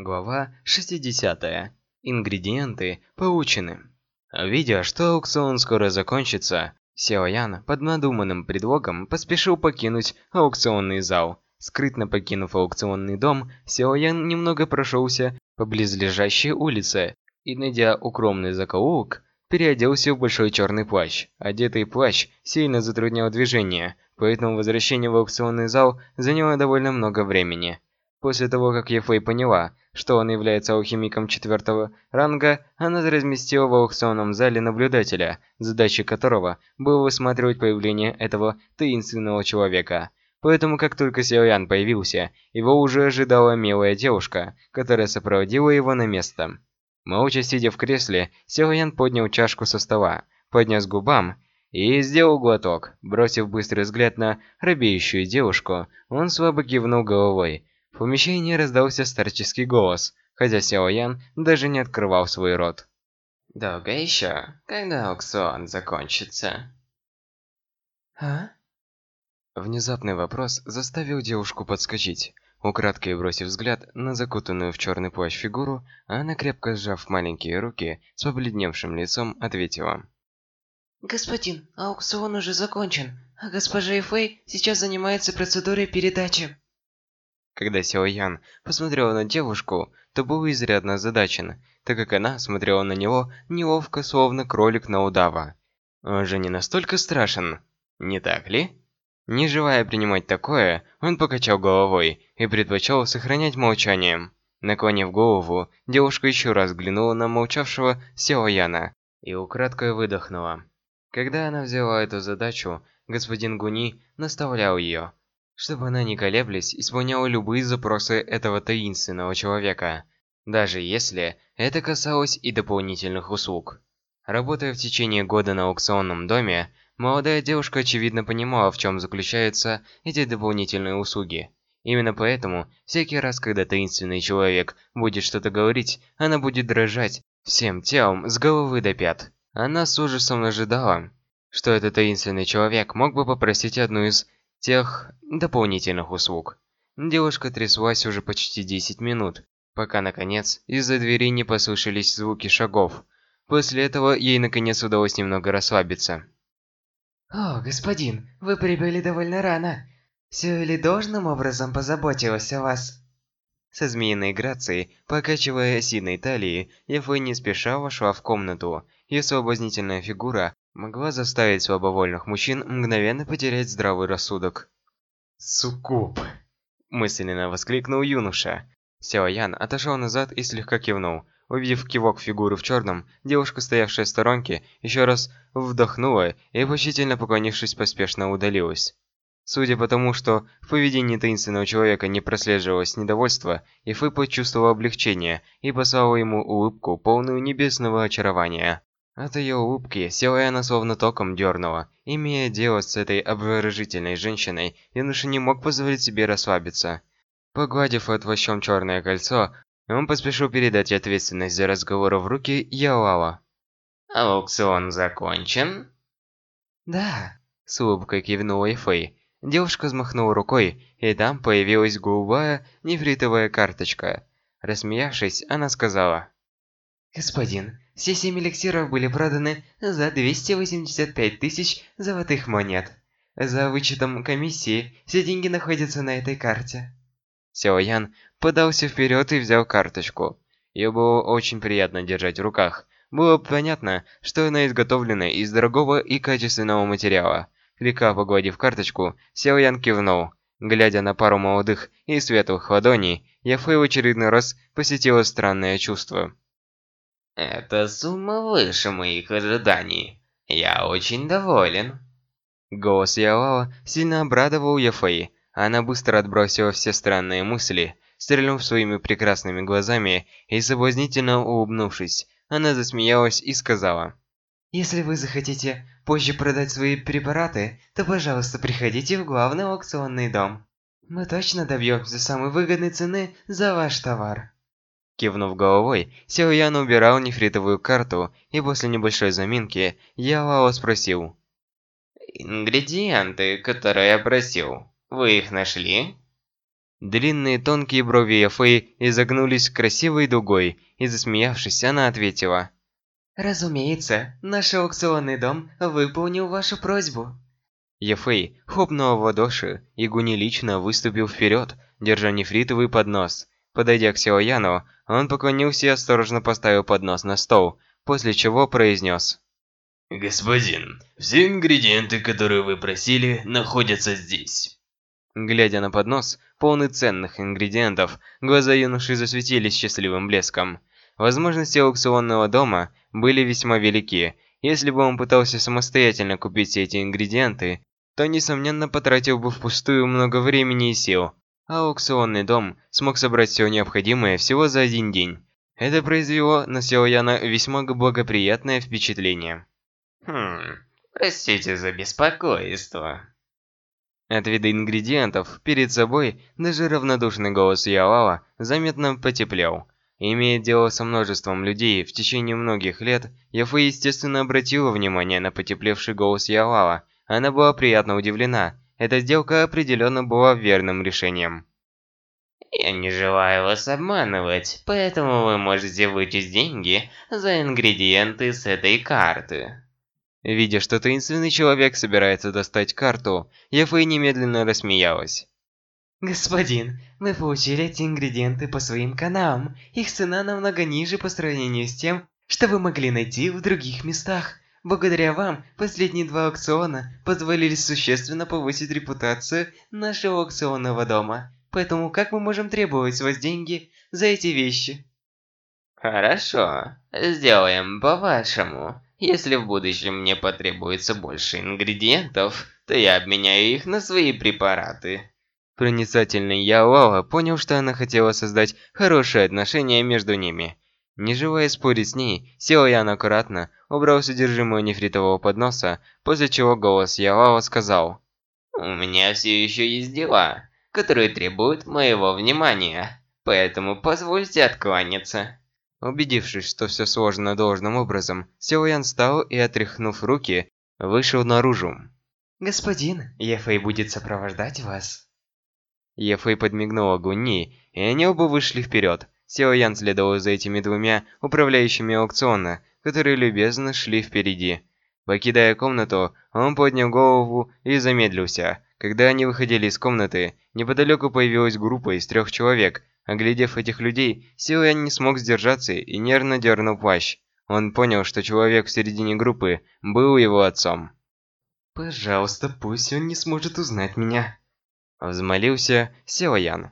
Глава 60. Ингредиенты получены. Видя, что аукцион скоро закончится, Сяо Ян под надуманным предлогом поспешил покинуть аукционный зал. Скрытно покинув аукционный дом, Сяо Ян немного прошелся по близлежащей улице и, найдя укромный закоулок, переоделся в большой черный плащ. Одетый плащ сильно затруднял движение, поэтому возвращение в аукционный зал заняло довольно много времени. После того, как Ефэй поняла, что он является алхимиком четвертого ранга, она разместила в аукционном зале наблюдателя, задачей которого было высматривать появление этого таинственного человека. Поэтому, как только Сяоян появился, его уже ожидала милая девушка, которая сопроводила его на место. Молча сидя в кресле, Сяоян поднял чашку со стола, поднес губам и сделал глоток. Бросив быстрый взгляд на робеющую девушку, он слабо кивнул головой, в помещении раздался старческий голос, хотя Сяо Ян даже не открывал свой рот. «Долго еще? Когда аукцион закончится?» «А?» Внезапный вопрос заставил девушку подскочить. Украдкой бросив взгляд на закутанную в черный плащ фигуру, она, крепко сжав маленькие руки, с побледневшим лицом ответила. «Господин, аукцион уже закончен, а госпожа Ифэй сейчас занимается процедурой передачи». Когда Сяо Ян посмотрела на девушку, то был изрядно озадачен, так как она смотрела на него неловко, словно кролик на удава. Он же не настолько страшен, не так ли? Не желая принимать такое, он покачал головой и предпочел сохранять молчание. Наклонив голову, девушка еще раз взглянула на молчавшего Сяо Яна и украдкой выдохнула. Когда она взяла эту задачу, господин Гуни наставлял ее, чтобы она не колеблясь исполняла любые запросы этого таинственного человека, даже если это касалось и дополнительных услуг. Работая в течение года на аукционном доме, молодая девушка очевидно понимала, в чем заключаются эти дополнительные услуги. Именно поэтому, всякий раз, когда таинственный человек будет что-то говорить, она будет дрожать всем телом с головы до пят. Она с ужасом ожидала, что этот таинственный человек мог бы попросить одну из тех дополнительных услуг. Девушка тряслась уже почти 10 минут, пока, наконец, из-за двери не послышались звуки шагов. После этого ей, наконец, удалось немного расслабиться. «О, господин, вы прибыли довольно рано. Сюэли должным образом позаботилась о вас». Со змеиной грацией, покачивая осиной талии, Ефэй не спеша вошла в комнату. Ее соблазнительная фигура могла заставить слабовольных мужчин мгновенно потерять здравый рассудок. «Суккуб!» – мысленно воскликнул юноша. Сяо Ян отошел назад и слегка кивнул. Увидев кивок фигуры в черном, девушка, стоявшая в сторонке, еще раз вдохнула и, почтительно поклонившись, поспешно удалилась. Судя по тому, что в поведении таинственного человека не прослеживалось недовольство, Ифы почувствовал облегчение и послал ему улыбку, полную небесного очарования. От ее улыбки Силуэна словно током дернула. Имея дело с этой обворожительной женщиной, юноша не мог позволить себе расслабиться. Погладив отвощом черное кольцо, он поспешил передать ответственность за разговор в руки Ялала. «Аукцион закончен?» «Да», — с улыбкой кивнула Эфэй. Девушка взмахнула рукой, и там появилась голубая нефритовая карточка. Рассмеявшись, она сказала. «Господин, все семь эликсиров были проданы за 285 тысяч золотых монет. За вычетом комиссии, все деньги находятся на этой карте». Сяо Ян подался вперед и взял карточку. Ее было очень приятно держать в руках. Было понятно, что она изготовлена из дорогого и качественного материала. Слегка погладив карточку, Сяо Ян кивнул. Глядя на пару молодых и светлых ладоней, Яфэй в очередной раз посетила странное чувство. Эта сумма выше моих ожиданий. Я очень доволен. Голос Ялала сильно обрадовал Яфэй. Она быстро отбросила все странные мысли, стрельнув своими прекрасными глазами и соблазнительно улыбнувшись, она засмеялась и сказала. «Если вы захотите позже продать свои препараты, то, пожалуйста, приходите в главный аукционный дом. Мы точно добьемся самой выгодной цены за ваш товар». Кивнув головой, Ян убирал нефритовую карту, и после небольшой заминки Ялао спросил. «Ингредиенты, которые я просил, вы их нашли?» Длинные тонкие брови Яфэй изогнулись красивой дугой, и засмеявшись, она ответила. «Разумеется, наш аукционный дом выполнил вашу просьбу». Яфэй хлопнула в ладоши, и Гуни лично выступил вперед, держа нефритовый поднос. Подойдя к Силаяну, он поклонился и осторожно поставил поднос на стол, после чего произнес. «Господин, все ингредиенты, которые вы просили, находятся здесь». Глядя на поднос, полный ценных ингредиентов, глаза юноши засветились счастливым блеском. Возможности аукционного дома были весьма велики. Если бы он пытался самостоятельно купить все эти ингредиенты, то, несомненно, потратил бы впустую много времени и сил. А аукционный дом смог собрать все необходимое всего за один день. Это произвело на Силаяна весьма благоприятное впечатление. Хм, простите за беспокойство. От вида ингредиентов перед собой даже равнодушный голос Ялала заметно потеплел. Имея дело со множеством людей в течение многих лет, Яфа естественно обратила внимание на потеплевший голос Ялала. Она была приятно удивлена. Эта сделка определенно была верным решением. Я не желаю вас обманывать, поэтому вы можете вычесть деньги за ингредиенты с этой карты. Видя, что таинственный человек собирается достать карту, Яфэй немедленно рассмеялась. Господин, мы получили эти ингредиенты по своим каналам. Их цена намного ниже по сравнению с тем, что вы могли найти в других местах. Благодаря вам, последние два аукциона позволили существенно повысить репутацию нашего аукционного дома. Поэтому как мы можем требовать с вас деньги за эти вещи? Хорошо, сделаем по-вашему. Если в будущем мне потребуется больше ингредиентов, то я обменяю их на свои препараты. Проницательный Яоала понял, что она хотела создать хорошие отношения между ними. Не желая спорить с ней, Силаян аккуратно убрал содержимое нефритового подноса, после чего голос Яоала сказал. «У меня все еще есть дела, которые требуют моего внимания, поэтому позвольте откланяться». Убедившись, что все сложено должным образом, Силаян встал и, отряхнув руки, вышел наружу. «Господин, Ефэй будет сопровождать вас». Ефэй подмигнула Гунни, и они оба вышли вперед. Силаян следовал за этими двумя управляющими аукциона, которые любезно шли впереди. Покидая комнату, он поднял голову и замедлился. Когда они выходили из комнаты, неподалеку появилась группа из трех человек, Оглядев этих людей, Силуэн не смог сдержаться и нервно дернул плащ. Он понял, что человек в середине группы был его отцом. «Пожалуйста, пусть он не сможет узнать меня», – взмолился Силаян.